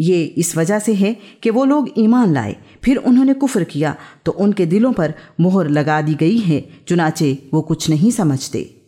ये इस वजह से है कि वो लोग ईमान लाए। फिर उन्होंने कुफ्र किया तो उनके दिलों पर मोहर लगा दी गई है, चुनाचे वो कुछ नहीं समझते।